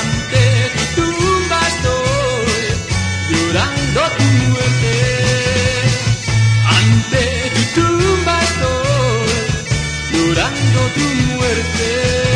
ante tu tumba estoy llorando tu muerte. Ante tu tumba estoy llorando tu muerte.